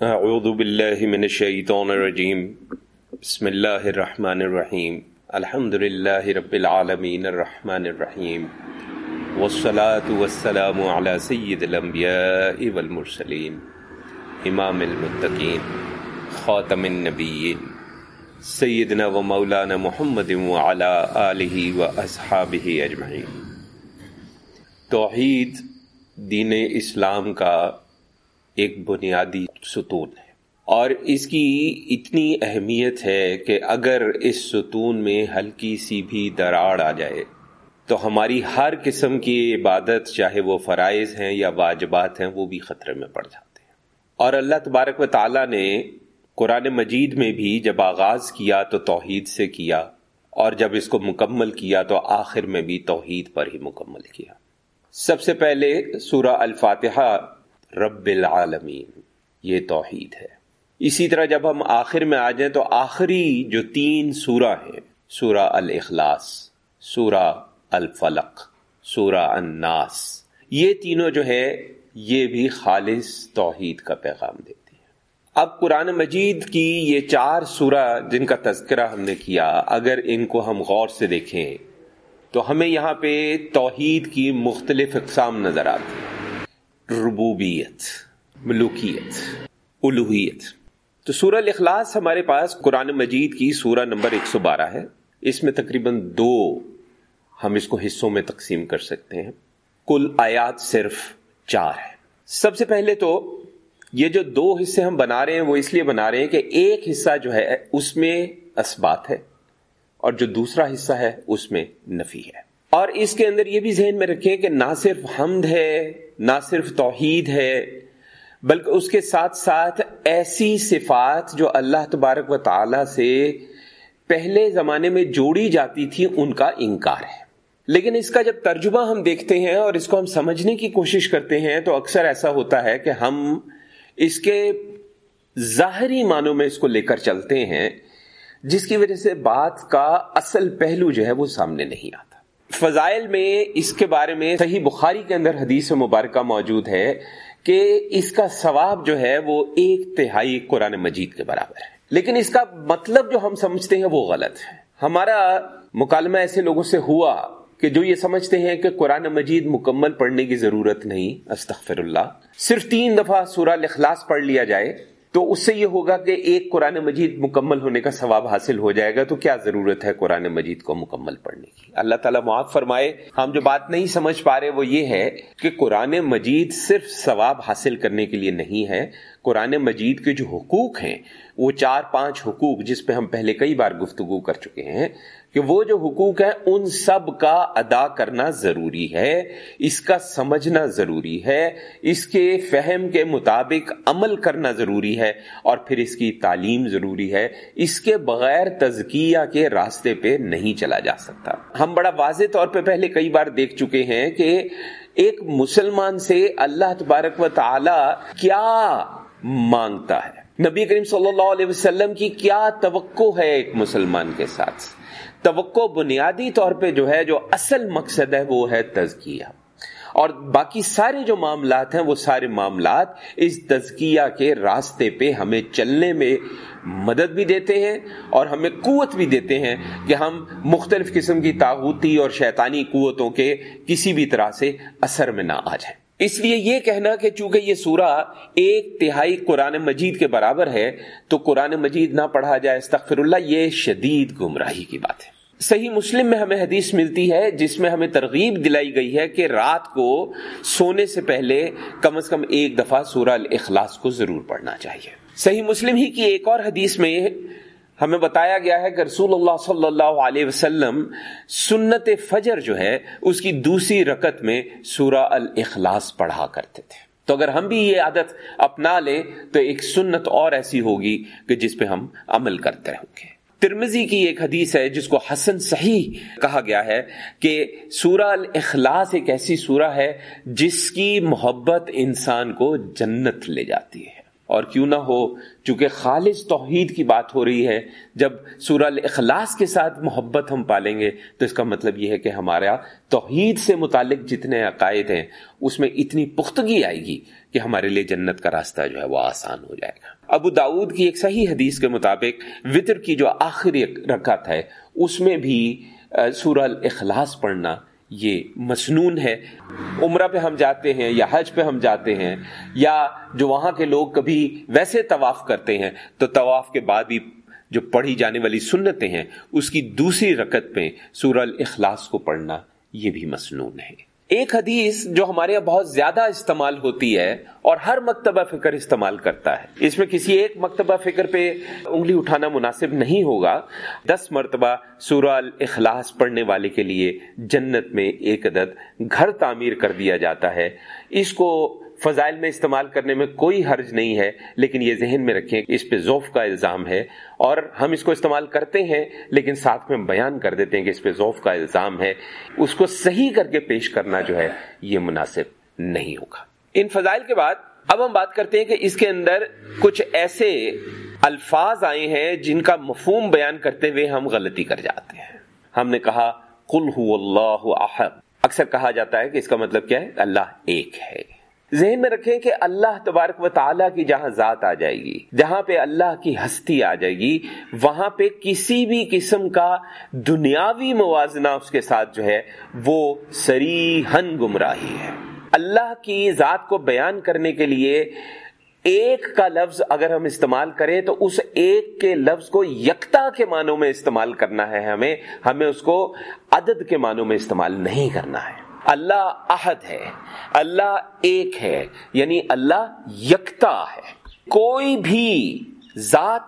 اعوذ باللہ من الشیطان الرجیم. بسم اللہ الرحمن الرحیم. الحمد للہ رب العالمین الرحمن الرحیم. والصلاة والسلام على سید الانبیاء والمرسلین. امام المتقین. خاتم النبیین. سیدنا و مولانا محمد وعلى آلہ و اصحابہ اجمعین. توحید دین اسلام کا ایک بنیادی ستون ہے۔ اور اس کی اتنی اہمیت ہے کہ اگر اس ستون میں ہلکی سی بھی دراڑ آ جائے، تو ہماری ہر قسم کی عبادت، چاہے وہ فرائض ہیں یا واجبات ہیں، وہ بھی خطرے میں پڑ جاتے ہیں۔ اور اللہ تبارک و تعالیٰ نے قرآن مجید میں بھی جب آغاز کیا تو توحید سے کیا، اور جب اس کو مکمل کیا تو آخر میں بھی توحید پر ہی مکمل کیا۔ سب سے پہلے سورہ الفاتحہ، رب العالمین۔ یہ توحید ہے۔ اسی طرح جب ہم آخر میں آ جائیں تو آخری جو تین سورہ ہیں، سورہ الاخلاص، سورہ الفلق، سورہ الناس، یہ تینوں جو ہے یہ بھی خالص توحید کا پیغام دیتی ہیں۔ اب قرآن مجید کی یہ چار سورہ جن کا تذکرہ ہم نے کیا، اگر ان کو ہم غور سے دیکھیں، تو ہمیں یہاں پہ توحید کی مختلف اقسام نظر آتی ہیں۔ ربوبیت ملوکیت الوحیت تو سورہ الاخلاص ہمارے پاس قرآن مجید کی سورہ نمبر ایک سو بارہ ہے۔ اس میں تقریباً دو ہم اس کو حصوں میں تقسیم کر سکتے ہیں۔ کل آیات صرف چار ہے سب سے پہلے تو یہ جو دو حصے ہم بنا رہے ہیں، وہ اس لیے بنا رہے ہیں کہ ایک حصہ جو ہے، اس میں اسبات ہے اور جو دوسرا حصہ ہے، اس میں نفی ہے۔ اور اس کے اندر یہ بھی ذہن میں رکھیں کہ نہ صرف حمد ہے، نہ صرف توحید ہے بلکہ اس کے ساتھ ساتھ ایسی صفات جو اللہ تبارک و تعالی سے پہلے زمانے میں جوڑی جاتی تھی، ان کا انکار ہے۔ لیکن اس کا جب ترجمہ ہم دیکھتے ہیں اور اس کو ہم سمجھنے کی کوشش کرتے ہیں، تو اکثر ایسا ہوتا ہے کہ ہم اس کے ظاہری معنوں میں اس کو لے کر چلتے ہیں، جس کی وجہ سے بات کا اصل پہلو جو ہے وہ سامنے نہیں آتا۔ فضائل میں اس کے بارے میں صحیح بخاری کے اندر حدیث مبارکہ موجود ہے۔ کہ اس کا ثواب جو ہے وہ ایک تہائی قرآن مجید کے برابر ہے۔ لیکن اس کا مطلب جو ہم سمجھتے ہیں وہ غلط ہے۔ ہمارا مکالمہ ایسے لوگوں سے ہوا کہ جو یہ سمجھتے ہیں کہ قرآن مجید مکمل پڑھنے کی ضرورت نہیں، استغفر اللہ، صرف تین دفعہ سورہ الاخلاص پڑھ لیا جائے تو اس سے یہ ہوگا کہ ایک قرآن مجید مکمل ہونے کا ثواب حاصل ہو جائے گا، تو کیا ضرورت ہے قرآن مجید کو مکمل پڑھنے کی؟ اللہ تعالیٰ معاف فرمائے۔ ہم جو بات نہیں سمجھ پا رہے وہ یہ ہے کہ قرآن مجید صرف ثواب حاصل کرنے کے لیے نہیں ہے قرآن مجید کے جو حقوق ہیں، وہ چار پانچ حقوق جس پہ ہم پہلے کئی بار گفتگو کر چکے ہیں کہ وہ جو حقوق ہیں، ان سب کا ادا کرنا ضروری ہے، اس کا سمجھنا ضروری ہے، اس کے فہم کے مطابق عمل کرنا ضروری ہے اور پھر اس کی تعلیم ضروری ہے۔ اس کے بغیر تزکیہ کے راستے پہ نہیں چلا جا سکتا۔ ہم بڑا واضح طور پہ پہلے کئی بار دیکھ چکے ہیں کہ ایک مسلمان سے اللہ تبارک و تعالی کیا مانگتا ہے؟ نبی کریم صلی اللہ علیہ وسلم کی کیا توقع ہے ایک مسلمان کے ساتھ؟ توقع بنیادی طور پہ جو ہے، جو اصل مقصد ہے، وہ ہے تزکیہ۔ اور باقی سارے جو معاملات ہیں، وہ سارے معاملات اس تزکیہ کے راستے پہ ہمیں چلنے میں مدد بھی دیتے ہیں اور ہمیں قوت بھی دیتے ہیں کہ ہم مختلف قسم کی تاغوتی اور شیطانی قوتوں کے کسی بھی طرح سے اثر میں نہ آ جائیں۔ اس لیے یہ کہنا کہ چونکہ یہ سورہ ایک تہائی قرآن مجید کے برابر ہے، تو قرآن مجید نہ پڑھا جائے، استغفر اللہ، یہ شدید گمراہی کی بات ہے۔ صحیح مسلم میں ہمیں حدیث ملتی ہے جس میں ہمیں ترغیب دلائی گئی ہے کہ رات کو سونے سے پہلے کم از کم ایک دفعہ سورہ الاخلاص کو ضرور پڑھنا چاہیے۔ صحیح مسلم ہی کی ایک اور حدیث میں ہمیں بتایا گیا ہے کہ رسول اللہ صلی اللہ علیہ وسلم سنت فجر جو ہے، اس کی دوسری رکت میں سورہ الاخلاص پڑھا کرتے تھے۔ تو اگر ہم بھی یہ عادت اپنا لیں، تو ایک سنت اور ایسی ہوگی کہ جس پہ ہم عمل کرتے ہوں گے۔ ترمزی کی ایک حدیث ہے جس کو حسن صحیح کہا گیا ہے کہ سورہ الاخلاص ایک ایسی سورہ ہے جس کی محبت انسان کو جنت لے جاتی ہے۔ اور کیوں نہ ہو، چونکہ خالص توحید کی بات ہو رہی ہے، جب سورہ الاخلاص کے ساتھ محبت ہم پالیں گے، تو اس کا مطلب یہ ہے کہ ہمارا توحید سے متعلق جتنے عقائد ہیں، اس میں اتنی پختگی آئے گی کہ ہمارے لیے جنت کا راستہ جو ہے وہ آسان ہو جائے گا۔ ابو داود کی ایک صحیح حدیث کے مطابق وطر کی جو آخری رکعت ہے، اس میں بھی سورہ الاخلاص پڑھنا یہ مسنون ہے۔ عمرہ پہ ہم جاتے ہیں یا حج پہ ہم جاتے ہیں یا جو وہاں کے لوگ کبھی ویسے طواف کرتے ہیں، تو طواف کے بعد بھی جو پڑھی جانے والی سنتیں ہیں، اس کی دوسری رکت پہ سورہ الاخلاص کو پڑھنا یہ بھی مسنون ہے۔ ایک حدیث جو ہمارے یہاں بہت زیادہ استعمال ہوتی ہے اور ہر مکتبہ فکر استعمال کرتا ہے۔ اس میں کسی ایک مکتبہ فکر پہ انگلی اٹھانا مناسب نہیں ہوگا۔ دس مرتبہ سورہ الاخلاص پڑھنے والے کے لیے جنت میں ایک عدد گھر تعمیر کر دیا جاتا ہے۔ اس کو فضائل میں استعمال کرنے میں کوئی حرج نہیں ہے، لیکن یہ ذہن میں رکھیں کہ اس پہ ذوف کا الزام ہے اور ہم اس کو استعمال کرتے ہیں، لیکن ساتھ میں بیان کر دیتے ہیں کہ اس پہ ذوف کا الزام ہے۔ اس کو صحیح کر کے پیش کرنا جو ہے، یہ مناسب نہیں ہوگا۔ ان فضائل کے بعد اب ہم بات کرتے ہیں کہ اس کے اندر کچھ ایسے الفاظ آئے ہیں جن کا مفہوم بیان کرتے ہوئے ہم غلطی کر جاتے ہیں۔ ہم نے کہا کل اللہ احد۔ اکثر کہا جاتا ہے کہ اس کا مطلب کیا ہے؟ اللہ ایک ہے۔ ذہن میں رکھیں کہ اللہ تبارک و تعالیٰ کی جہاں ذات آ جائے گی، جہاں پہ اللہ کی ہستی آ جائے گی، وہاں پہ کسی بھی قسم کا دنیاوی موازنہ اس کے ساتھ جو ہے، وہ سری ہن گمراہی ہے۔ اللہ کی ذات کو بیان کرنے کے لیے ایک کا لفظ اگر ہم استعمال کریں تو اس ایک کے لفظ کو یکتا کے معنوں میں استعمال کرنا ہے ہمیں ہمیں اس کو عدد کے معنوں میں استعمال نہیں کرنا ہے۔ اللہ احد ہے، اللہ ایک ہے یعنی اللہ یکتا ہے۔ کوئی بھی ذات،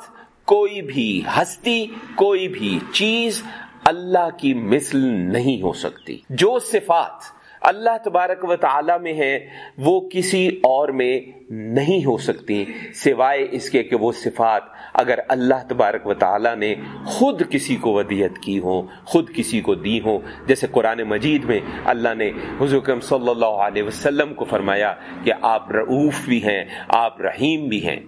کوئی بھی ہستی، کوئی بھی چیز اللہ کی مثل نہیں ہو سکتی۔ جو صفات اللہ تبارک و تعالی میں ہے، وہ کسی اور میں نہیں ہو سکتی، سوائے اس کے کہ وہ صفات اگر اللہ تبارک و تعالی نے خود کسی کو ودیت کی ہو خود کسی کو دی ہو جیسے قرآن مجید میں اللہ نے حضور صلی اللہ علیہ وسلم کو فرمایا کہ آپ رعوف بھی ہیں، آپ رحیم بھی ہیں۔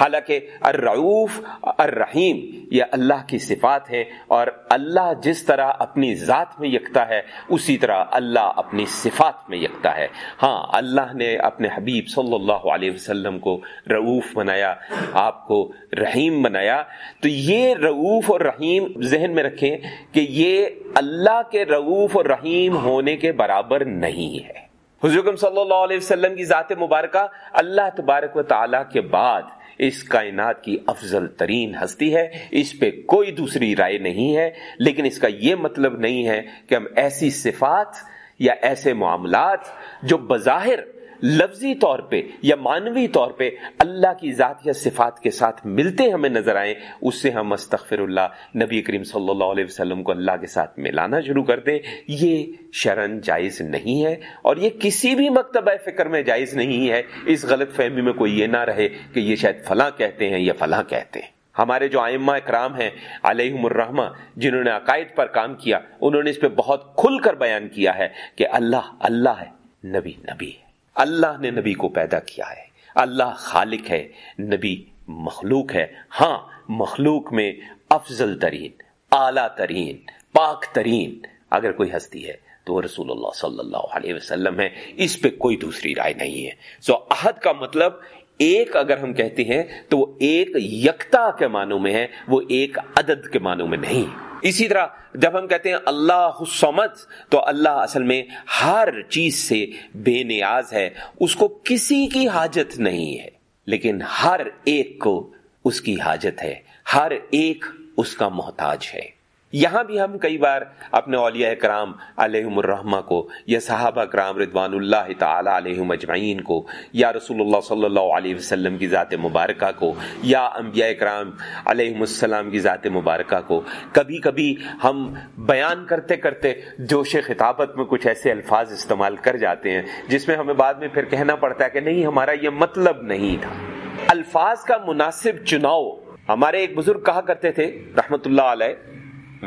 حالانکہ الرعوف، الرحیم، یہ اللہ کی صفات ہیں اور اللہ جس طرح اپنی ذات میں یکتا ہے، اسی طرح اللہ اپنی صفات میں یکتا ہے۔ ہاں اللہ نے اپنے حبیب صلی اللہ علیہ وسلم کو رعوف بنایا، آپ کو رحیم بنایا۔ تو یہ رعوف اور رحیم ذہن میں رکھیں کہ یہ اللہ کے رعوف اور رحیم ہونے کے برابر نہیں ہے۔ حضرت صلی اللہ علیہ وسلم کی ذات مبارکہ اللہ تبارک و تعالی کے بعد اس کائنات کی افضل ترین ہستی ہے، اس پہ کوئی دوسری رائے نہیں ہے، لیکن اس کا یہ مطلب نہیں ہے کہ ہم ایسی صفات یا ایسے معاملات جو بظاہر لفظی طور پہ یا مانوی طور پہ اللہ کی ذات یا صفات کے ساتھ ملتے ہمیں نظر آئیں، اس سے ہم استغفر اللہ، نبی کریم صلی اللہ علیہ وسلم کو اللہ کے ساتھ ملانا شروع کر دیں۔ یہ شرن جائز نہیں ہے اور یہ کسی بھی مکتبہ فکر میں جائز نہیں ہے۔ اس غلط فہمی میں کوئی یہ نہ رہے کہ یہ شاید فلاں کہتے ہیں یا فلاں کہتے ہیں۔ ہمارے جو آئمہ اکرام ہیں، علیہم الرحمہ، جنہوں نے عقائد پر کام کیا، انہوں نے اس پہ بہت کھل کر بیان کیا ہے کہ اللہ اللہ ہے، نبی نبی ہے۔ اللہ نے نبی کو پیدا کیا ہے۔ اللہ خالق ہے، نبی مخلوق ہے۔ ہاں مخلوق میں افضل ترین، اعلی ترین، پاک ترین اگر کوئی ہستی ہے تو رسول اللہ صلی اللہ علیہ وسلم ہے۔ اس پہ کوئی دوسری رائے نہیں ہے۔ سو عہد کا مطلب ایک اگر ہم کہتے ہیں تو وہ ایک یکتا کے معنوں میں ہے، وہ ایک عدد کے معنوں میں نہیں۔ اسی طرح جب ہم کہتے ہیں اللہ سمت تو اللہ اصل میں ہر چیز سے بے نیاز ہے، اس کو کسی کی حاجت نہیں ہے، لیکن ہر ایک کو اس کی حاجت ہے، ہر ایک اس کا محتاج ہے۔ یہاں بھی ہم کئی بار اپنے اولیاء کرام علیہ الرحمہ کو یا صحابہ کرام ردوان اللہ تعالی علیہ مجمعین کو یا رسول اللہ صلی اللہ علیہ وسلم کی ذات مبارکہ کو یا انبیاء کرام علیہ السلام کی ذات مبارکہ کو کبھی کبھی ہم بیان کرتے کرتے جوش خطابت میں کچھ ایسے الفاظ استعمال کر جاتے ہیں جس میں ہمیں بعد میں پھر کہنا پڑتا ہے کہ نہیں، ہمارا یہ مطلب نہیں تھا۔ الفاظ کا مناسب چناؤ، ہمارے ایک بزرگ کہا کرتے تھے رحمت اللہ علیہ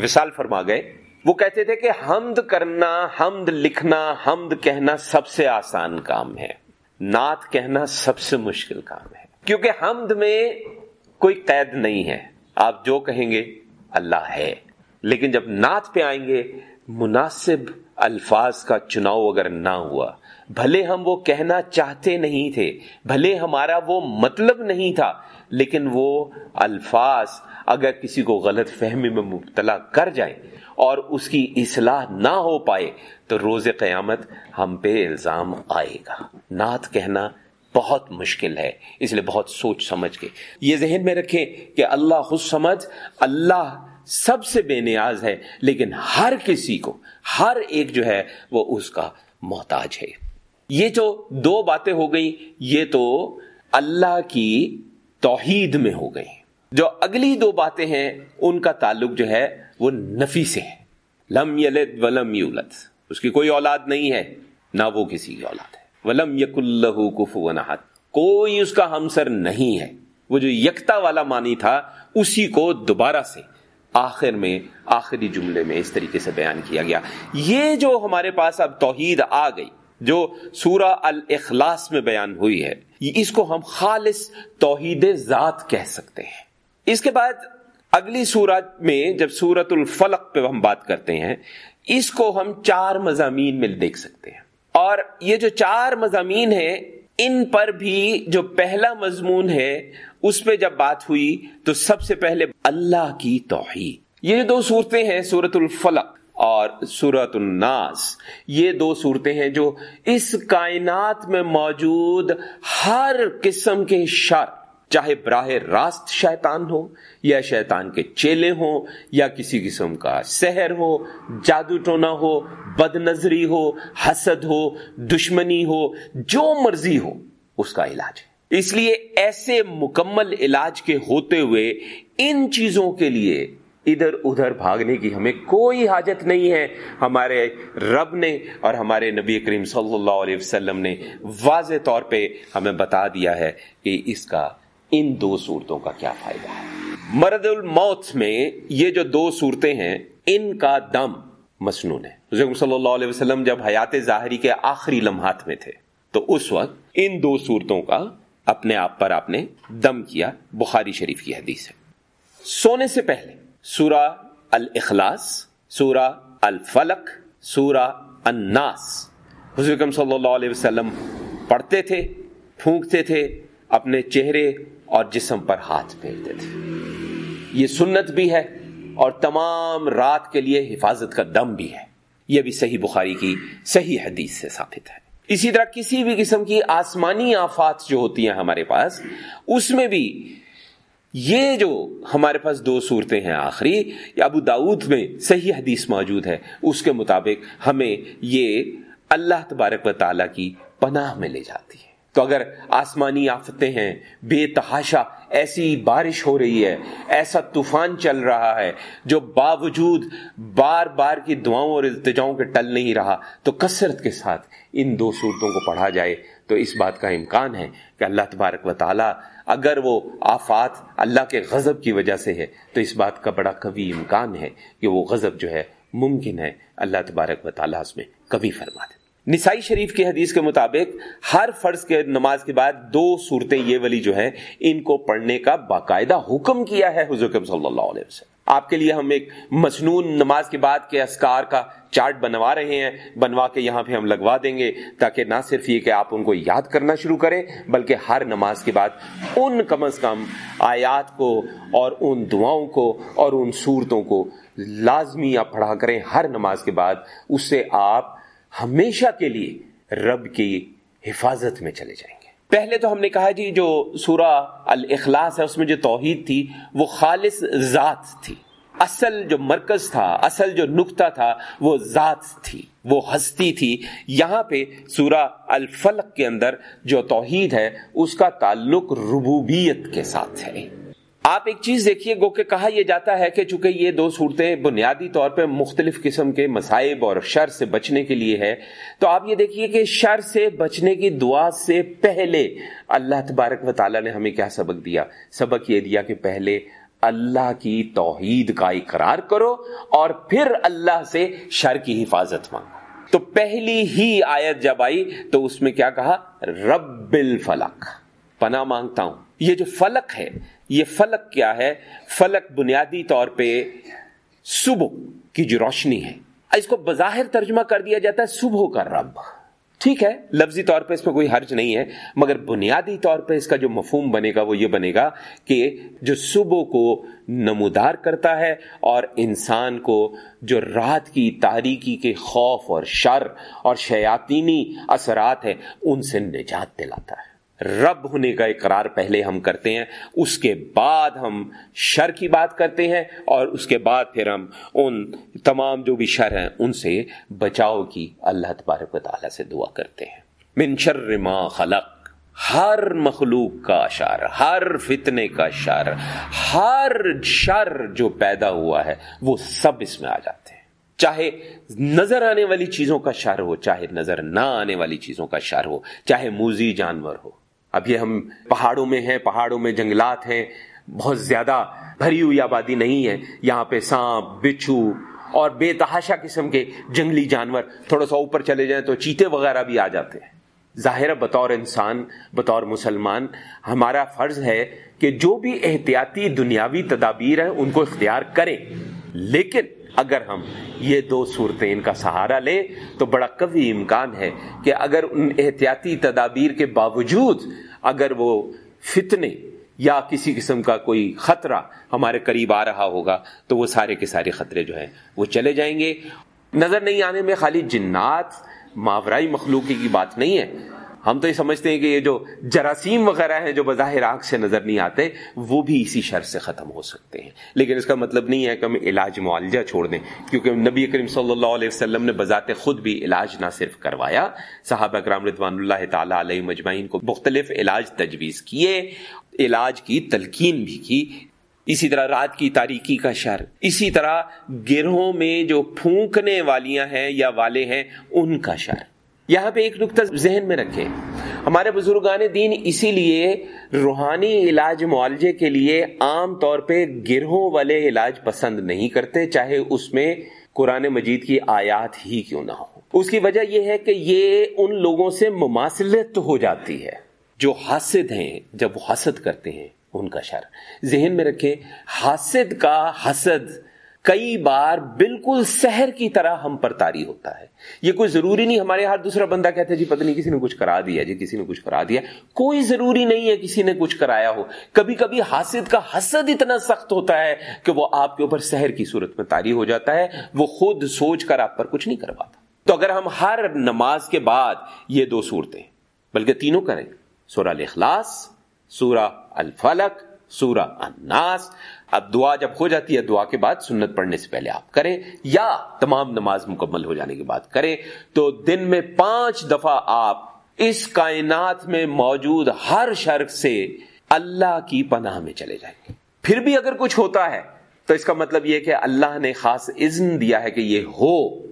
وصال فرما گئے۔ وہ کہتے تھے کہ حمد کرنا، حمد لکھنا، حمد کہنا سب سے آسان کام ہے۔ نعت کہنا سب سے مشکل کام ہے۔ کیونکہ حمد میں کوئی قید نہیں ہے۔ آپ جو کہیں گے، اللہ ہے۔ لیکن جب نعت پہ آئیں گے، مناسب الفاظ کا چناؤ اگر نہ ہوا، بھلے ہم وہ کہنا چاہتے نہیں تھے، بھلے ہمارا وہ مطلب نہیں تھا، لیکن وہ الفاظ اگر کسی کو غلط فہمی میں مبتلا کر جائیں اور اس کی اصلاح نہ ہو پائے، تو روز قیامت ہم پہ الزام آئے گا۔ نعت کہنا بہت مشکل ہے، اس لیے بہت سوچ سمجھ کے۔ یہ ذہن میں رکھیں کہ اللہ خود سمجھ، اللہ سب سے بے نیاز ہے، لیکن ہر کسی کو، ہر ایک جو ہے، وہ اس کا محتاج ہے۔ یہ جو دو باتیں ہو گئی یہ تو اللہ کی توحید میں ہو گئی جو اگلی دو باتیں ہیں، ان کا تعلق جو ہے، وہ نفی سے ہے۔ لم یلد ولم یولد۔ اس کی کوئی اولاد نہیں ہے، نہ وہ کسی کی اولاد ہے۔ ولم یق اللہ کف کوئی اس کا ہمسر نہیں ہے۔ وہ جو یکتا والا مانی تھا، اسی کو دوبارہ سے آخر میں، آخری جملے میں اس طریقے سے بیان کیا گیا۔ یہ جو ہمارے پاس اب توحید آ گئی، جو سورہ الاخلاص میں بیان ہوئی ہے اس کو ہم خالص توحید ذات کہہ سکتے ہیں۔ اس کے بعد اگلی سورت میں جب سورت الفلق پہ ہم بات کرتے ہیں، اس کو ہم چار مضامین میں دیکھ سکتے ہیں۔ اور یہ جو چار مضامین ہیں، ان پر بھی جو پہلا مضمون ہے، اس پہ جب بات ہوئی تو سب سے پہلے اللہ کی توحید۔ یہ دو صورتیں ہیں سورت الفلق اور سورت الناس۔ یہ دو صورتیں ہیں جو اس کائنات میں موجود ہر قسم کے شر چاہے براہ راست شیطان ہو یا شیطان کے چیلے ہوں یا کسی قسم کا سحر ہو، جادو ٹونا ہو بد نظری ہو، حسد ہو، دشمنی ہو، جو مرضی ہو، اس کا علاج ہے۔ اس لیے ایسے مکمل علاج کے ہوتے ہوئے ان چیزوں کے لیے ادھر ادھر بھاگنے کی ہمیں کوئی حاجت نہیں ہے۔ ہمارے رب نے اور ہمارے نبی کریم صلی اللہ علیہ وسلم نے واضح طور پہ ہمیں بتا دیا ہے کہ اس کا ان دو صورتوں کا کیا فائدہ ہے؟ مرد الموت میں یہ جو دو صورتیں ہیں، ان کا دم مسنون ہے۔ صلی اللہ علیہ وسلم جب حیات ظاہری کے آخری لمحات میں تھے، تو اس وقت ان دو صورتوں کا اپنے آپ پر آپ نے دم کیا، بخاری شریف کی حدیث ہے۔ سونے سے پہلے، سورہ الاخلاص، سورہ الفلق، سورہ الناس۔ حضرت صلی اللہ علیہ وسلم پڑھتے تھے، پھونکتے تھے اپنے چہرے اور جسم پر ہاتھ پھیرتے تھے۔ یہ سنت بھی ہے اور تمام رات کے لیے حفاظت کا دم بھی ہے۔ یہ بھی صحیح بخاری کی صحیح حدیث سے ثابت ہے۔ اسی طرح کسی بھی قسم کی آسمانی آفات جو ہوتی ہیں ہمارے پاس، اس میں بھی یہ جو ہمارے پاس دو صورتیں ہیں آخری یا ابو داود میں صحیح حدیث موجود ہے۔ اس کے مطابق ہمیں یہ اللہ تبارک و تعالی کی پناہ میں لے جاتی ہے۔ تو اگر آسمانی آفتیں ہیں، بے تحاشا ایسی بارش ہو رہی ہے، ایسا طوفان چل رہا ہے جو باوجود بار بار کی دعاؤں اور التجاؤں کے ٹل نہیں رہا، تو کثرت کے ساتھ ان دو صورتوں کو پڑھا جائے تو اس بات کا امکان ہے کہ اللہ تبارک و تعالی اگر وہ آفات اللہ کے غضب کی وجہ سے ہے، تو اس بات کا بڑا کبھی امکان ہے کہ وہ غضب جو ہے ممکن ہے، اللہ تبارک و تعالیٰ اس میں کبھی فرما دے۔ نسائی شریف کی حدیث کے مطابق ہر فرض کے نماز کے بعد دو صورتیں یہ والی جو ہے ان کو پڑھنے کا باقاعدہ حکم کیا ہے حضور صلی اللہ علیہ وسلم۔ آپ کے لیے ہم ایک مصنون نماز کے بعد کے اسکار کا چارٹ بنوا رہے ہیں۔ بنوا کے یہاں پہ ہم لگوا دیں گے تاکہ نہ صرف یہ کہ آپ ان کو یاد کرنا شروع کریں، بلکہ ہر نماز کے بعد ان کم از کم آیات کو اور ان دعاؤں کو اور ان صورتوں کو لازمی آپ پڑھا کریں۔ ہر نماز کے بعد، اس سے آپ ہمیشہ کے لیے رب کی حفاظت میں چلے جائیں گے۔ پہلے تو ہم نے کہا جی جو سورہ الاخلاص ہے، اس میں جو توحید تھی، وہ خالص ذات تھی۔ اصل جو مرکز تھا، اصل جو نقطہ تھا، وہ ذات تھی، وہ ہستی تھی۔ یہاں پہ سورہ الفلق کے اندر جو توحید ہے، اس کا تعلق ربوبیت کے ساتھ ہے۔ آپ ایک چیز دیکھیے، گو کہ کہا یہ جاتا ہے کہ چونکہ یہ دو صورتیں بنیادی طور پہ مختلف قسم کے مسائب اور شر سے بچنے کے لیے ہے تو آپ یہ دیکھیے کہ شر سے بچنے کی دعا سے پہلے اللہ تبارک و تعالیٰ نے ہمیں کیا سبق دیا؟ سبق یہ دیا کہ پہلے اللہ کی توحید کا اقرار کرو اور پھر اللہ سے شر کی حفاظت مانگو۔ تو پہلی ہی آیت جب آئی تو اس میں کیا کہا؟ رب الفلق۔ پناہ مانگتا ہوں۔ یہ جو فلک ہے یہ فلک کیا ہے؟ فلک بنیادی طور پہ صبح کی جو روشنی ہے۔ اس کو بظاہر ترجمہ کر دیا جاتا ہے صبح کا رب۔ ٹھیک ہے؟ لفظی طور پہ اس میں کوئی حرج نہیں ہے، مگر بنیادی طور پہ اس کا جو مفہوم بنے گا وہ یہ بنے گا کہ جو صبح کو نمودار کرتا ہے اور انسان کو جو رات کی تاریکی کے خوف اور شر اور شیاطینی اثرات ہیں، ان سے نجات دلاتا ہے۔ رب ہونے کا اقرار پہلے ہم کرتے ہیں، اس کے بعد ہم شر کی بات کرتے ہیں، اور اس کے بعد پھر ہم ان تمام جو بھی شر ہیں، ان سے بچاؤ کی اللہ تبارک و تعالیٰ سے دعا کرتے ہیں۔ من شر ما خلق، ہر مخلوق کا شر، ہر فتنے کا شر، ہر شر جو پیدا ہوا ہے، وہ سب اس میں آ جاتے ہیں۔ چاہے نظر آنے والی چیزوں کا شر ہو، چاہے نظر نہ آنے والی چیزوں کا شر ہو، چاہے موزی جانور ہو۔ اب یہ ہم پہاڑوں میں ہیں، پہاڑوں میں جنگلات ہیں، بہت زیادہ بھری ہوئی آبادی نہیں ہے۔ یہاں پہ سانپ، بچھو اور بے تحاشا قسم کے جنگلی جانور تھوڑا سا اوپر چلے جائیں تو چیتے وغیرہ بھی آ جاتے ہیں۔ ظاہر بطور انسان، بطور مسلمان، ہمارا فرض ہے کہ جو بھی احتیاطی دنیاوی تدابیر ہیں، ان کو اختیار کریں۔ لیکن اگر ہم یہ دو صورتیں ان کا سہارا لیں، تو بڑا قوی امکان ہے کہ اگر ان احتیاطی تدابیر کے باوجود اگر وہ فتنے یا کسی قسم کا کوئی خطرہ ہمارے قریب آ رہا ہوگا، تو وہ سارے کے سارے خطرے جو ہیں وہ چلے جائیں گے۔ نظر نہیں آنے میں خالی جنات، ماورائی مخلوقی کی بات نہیں ہے۔ ہم تو یہ سمجھتے ہیں کہ یہ جو جراثیم وغیرہ ہیں جو بظاہر آنکھ سے نظر نہیں آتے، وہ بھی اسی شر سے ختم ہو سکتے ہیں۔ لیکن اس کا مطلب نہیں ہے کہ ہم علاج معالجہ چھوڑ دیں، کیونکہ نبی کریم صلی اللہ علیہ وسلم نے بذات خود بھی علاج نہ صرف کروایا۔ صحابہ کرام رضوان اللہ تعالیٰ علیہ مجمعین کو مختلف علاج تجویز کیے، علاج کی تلقین بھی کی۔ اسی طرح رات کی تاریکی کا شر، اسی طرح گروہوں میں جو پھونکنے والیاں ہیں یا والے ہیں، ان کا شر۔ یہاں پہ ایک نقطہ ذہن میں رکھے ہمارے بزرگان دین اسی لیے روحانی علاج معالجے کے لیے عام طور پہ گرہوں والے علاج پسند نہیں کرتے، چاہے اس میں قرآن مجید کی آیات ہی کیوں نہ ہو اس کی وجہ یہ ہے کہ یہ ان لوگوں سے مماثلت ہو جاتی ہے جو حاسد ہیں۔ جب وہ حسد کرتے ہیں، ان کا شر۔ ذہن میں رکھے حاسد کا حسد کئی بار بالکل سحر کی طرح ہم پر تاری ہوتا ہے۔ یہ کوئی ضروری نہیں، ہمارے ہر دوسرا بندہ کہتا ہے جی پتہ نہیں، کسی نے کچھ کرا دیا جی کسی نے کچھ کرا دیا۔ کوئی ضروری نہیں ہے کسی نے کچھ کرایا ہو۔ کبھی کبھی حاسد کا حسد اتنا سخت ہوتا ہے کہ وہ آپ کے اوپر سحر کی صورت میں تاری ہو جاتا ہے۔ وہ خود سوچ کر آپ پر کچھ نہیں کرواتا۔ تو اگر ہم ہر نماز کے بعد یہ دو صورتیں، بلکہ تینوں کریں، سورہ الاخلاص، سورہ الفلق سورہ الناس۔ اب دعا جب ہو جاتی ہے، دعا کے بعد سنت پڑھنے سے پہلے آپ کریں یا تمام نماز مکمل ہو جانے کے بعد کریں، تو دن میں پانچ دفعہ آپ اس کائنات میں موجود ہر شرک سے اللہ کی پناہ میں چلے جائیں گے۔ پھر بھی اگر کچھ ہوتا ہے، تو اس کا مطلب یہ کہ اللہ نے خاص اذن دیا ہے کہ یہ ہو۔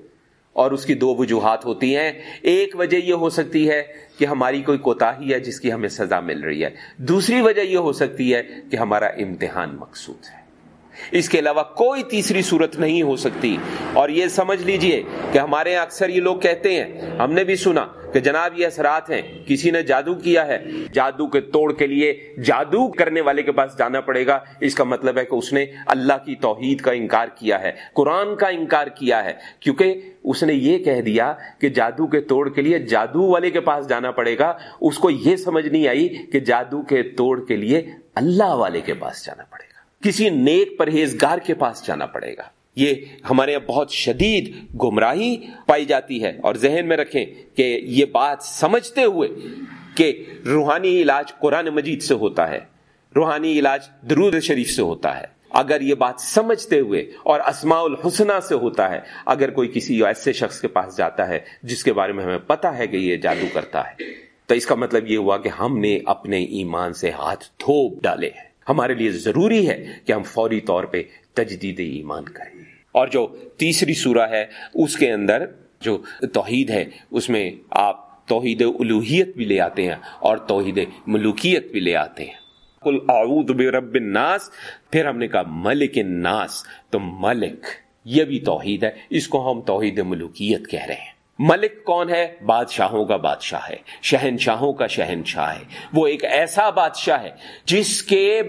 اور اس کی دو وجوہات ہوتی ہیں۔ ایک وجہ یہ ہو سکتی ہے کہ ہماری کوئی کوتا ہے جس کی ہمیں سزا مل رہی ہے۔ دوسری وجہ یہ ہو سکتی ہے کہ ہمارا امتحان مقصود ہے۔ اس کے علاوہ کوئی تیسری صورت نہیں ہو سکتی۔ اور یہ سمجھ لیجیے کہ ہمارے اکثر یہ لوگ کہتے ہیں، ہم نے بھی سنا کہ جناب یہ اثرات ہیں، کسی نے جادو کیا ہے؟ جادو کے توڑ کے لیے جادو کرنے والے کے پاس جانا پڑے گا۔ اس کا مطلب ہے کہ اس نے اللہ کی توحید کا انکار کیا ہے، قرآن کا انکار کیا ہے۔ کیونکہ اس نے یہ کہہ دیا کہ جادو کے توڑ کے لیے جادو والے کے پاس جانا پڑے گا۔ اس کو یہ سمجھ نہیں آئی کہ جادو کے توڑ کے لیے اللہ والے کے پاس جانا پڑے گا۔ کسی نیک پرہیزگار کے پاس جانا پڑے گا۔ یہ ہمارے یہاں بہت شدید گمراہی پائی جاتی ہے۔ اور ذہن میں رکھیں کہ یہ بات سمجھتے ہوئے کہ روحانی علاج قرآن مجید سے ہوتا ہے، روحانی علاج درود شریف سے ہوتا ہے۔ اگر یہ بات سمجھتے ہوئے اور اسماء الحسنہ سے ہوتا ہے، اگر کوئی کسی ایسے شخص کے پاس جاتا ہے جس کے بارے میں ہمیں پتا ہے کہ یہ جادو کرتا ہے، تو اس کا مطلب یہ ہوا کہ ہم نے اپنے ایمان سے ہاتھ تھوپ ڈالے ہیں۔ ہمارے لیے ضروری ہے کہ ہم فوری طور پہ تجدید ایمان کریں۔ اور جو تیسری سورہ ہے، اس کے اندر جو توحید ہے، اس میں آپ توحید الوحیت بھی لے آتے ہیں اور توحید ملوکیت بھی لے آتے ہیں۔ کل اعوذ برب الناس، پھر ہم نے کہا، ملک الناس، تو ملک، یہ بھی توحید ہے، اس کو ہم توحید ملوکیت کہہ رہے ہیں۔ ملک کون ہے؟ بادشاہوں کا بادشاہ ہے، شہنشاہوں کا شہنشاہ ہے۔ وہ ایک ایسا بادشاہ ہے جس کے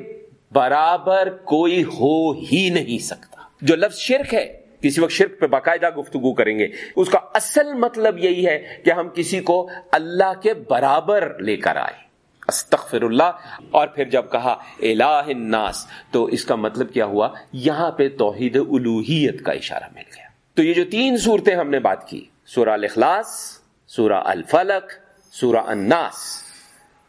برابر کوئی ہو ہی نہیں سکتا۔ جو لفظ شرک ہے، کسی وقت شرک پہ باقاعدہ گفتگو کریں گے، اس کا اصل مطلب یہی ہے کہ ہم کسی کو اللہ کے برابر لے کر آئے استغفر اللہ اور پھر جب کہا الہ الناس، تو اس کا مطلب کیا ہوا؟ یہاں پہ توحید الوحیت کا اشارہ مل گیا۔ تو یہ جو تین صورتیں ہم نے بات کی، سورہ الاخلاص، سورہ الفلق، سورہ الناس،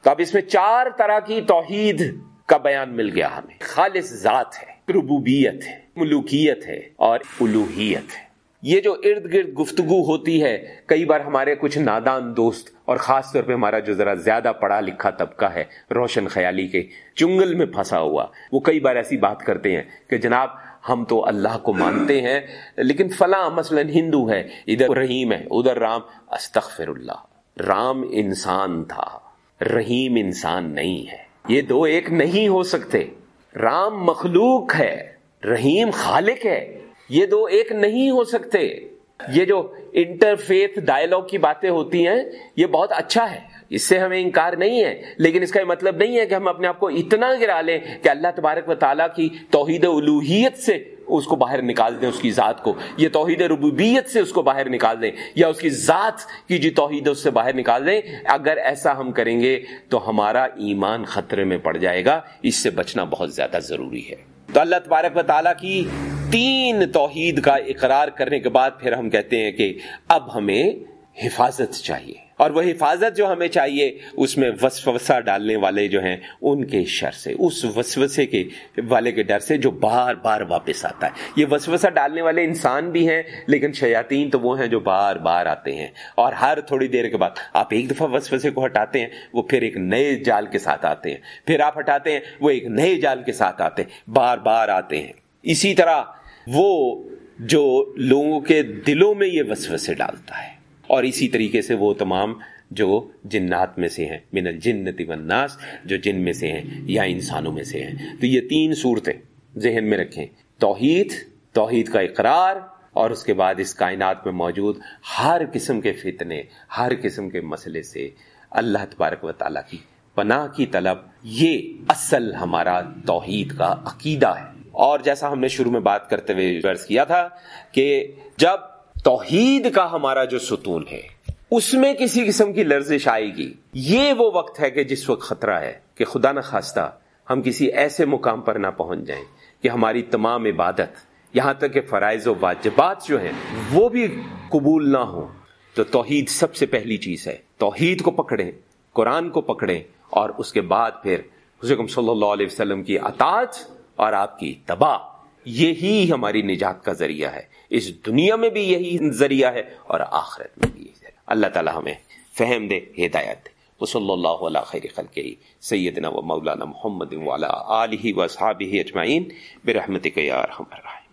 تو اب اس میں چار طرح کی توحید کا بیان مل گیا ہمیں۔ خالص ذات ہے۔ ربوبیت ہے، ملوکیت ہے اور الوحیت ہے۔ یہ جو ارد گرد گفتگو ہوتی ہے، کئی بار ہمارے کچھ نادان دوست اور خاص طور پہ ہمارا جو ذرا زیادہ پڑھا لکھا طبقہ ہے، روشن خیالی کے چنگل میں پھنسا ہوا، وہ کئی بار ایسی بات کرتے ہیں کہ جناب، ہم تو اللہ کو مانتے ہیں، لیکن فلاں مثلا ہندو ہے ادھر رحیم ہے، ادھر رام استغفر اللہ رام انسان تھا، رحیم انسان نہیں ہے۔ یہ دو ایک نہیں ہو سکتے۔ رام مخلوق ہے، رحیم خالق ہے۔ یہ دو ایک نہیں ہو سکتے۔ یہ جو انٹرفیتھ ڈائلگ کی باتیں ہوتی ہیں، یہ بہت اچھا ہے۔ اس سے ہمیں انکار نہیں ہے، لیکن اس کا یہ مطلب نہیں ہے کہ ہم اپنے آپ کو اتنا گرا لیں کہ اللہ تبارک و تعالیٰ کی توحید الوحیت سے اس کو باہر نکال دیں اس کی ذات کو یہ توحید ربوبیت سے اس کو باہر نکال دیں، یا اس کی ذات کی جو توحید اس سے باہر نکال دیں۔ اگر ایسا ہم کریں گے تو ہمارا ایمان خطرے میں پڑ جائے گا۔ اس سے بچنا بہت زیادہ ضروری ہے۔ تو اللہ تبارک و تعالیٰ کی تین توحید کا اقرار کرنے کے بعد پھر ہم کہتے ہیں کہ اب ہمیں حفاظت چاہیے۔ اور وہ حفاظت جو ہمیں چاہیے، اس میں وسوسہ ڈالنے والے جو ہیں، ان کے شر سے، اس وسوسے کے والے کے ڈر سے جو بار بار واپس آتا ہے۔ یہ وسوسہ ڈالنے والے انسان بھی ہیں، لیکن شیاطین تو وہ ہیں جو بار بار آتے ہیں۔ اور ہر تھوڑی دیر کے بعد آپ ایک دفعہ وسوسے کو ہٹاتے ہیں، وہ پھر ایک نئے جال کے ساتھ آتے ہیں۔ پھر آپ ہٹاتے ہیں، وہ ایک نئے جال کے ساتھ آتے ہیں، بار بار آتے ہیں۔ اسی طرح وہ جو لوگوں کے دلوں میں یہ وسوسے ڈالتا ہے۔ اور اسی طریقے سے وہ تمام جو جنات میں سے ہیں، من الجنت والناس، جو جن میں سے ہیں یا انسانوں میں سے ہیں۔ تو یہ تین صورتیں ذہن میں رکھیں۔ توحید توحید کا اقرار، اور اس کے بعد اس کائنات میں موجود ہر قسم کے فتنے، ہر قسم کے مسئلے سے اللہ تبارک و تعالیٰ کی پناہ کی طلب، یہ اصل ہمارا توحید کا عقیدہ ہے۔ اور جیسا ہم نے شروع میں بات کرتے ہوئے عرض کیا تھا کہ جب توحید کا ہمارا جو ستون ہے، اس میں کسی قسم کی لرزش آئے گی۔ یہ وہ وقت ہے کہ جس وقت خطرہ ہے کہ خدا نہ خواستہ ہم کسی ایسے مقام پر نہ پہنچ جائیں کہ ہماری تمام عبادت، یہاں تک کہ فرائض و واجبات جو ہیں، وہ بھی قبول نہ ہوں۔ تو توحید سب سے پہلی چیز ہے۔ توحید کو پکڑیں، قرآن کو پکڑیں اور اس کے بعد پھر حضرت صلی اللہ علیہ وسلم کی اطاعت اور آپ کی تباہ۔ یہی ہماری نجات کا ذریعہ ہے۔ اس دنیا میں بھی یہی ذریعہ ہے اور آخرت میں بھی یہی ذریعہ اللہ تعالی ہمیں فہم دے، ہدایت دے۔ وہ اللہ علیہ خیر خلق سیدنا و مولانا محمد والا علیہ و صحابہ اجمعین۔ برحمتک یا ارحم الراحمین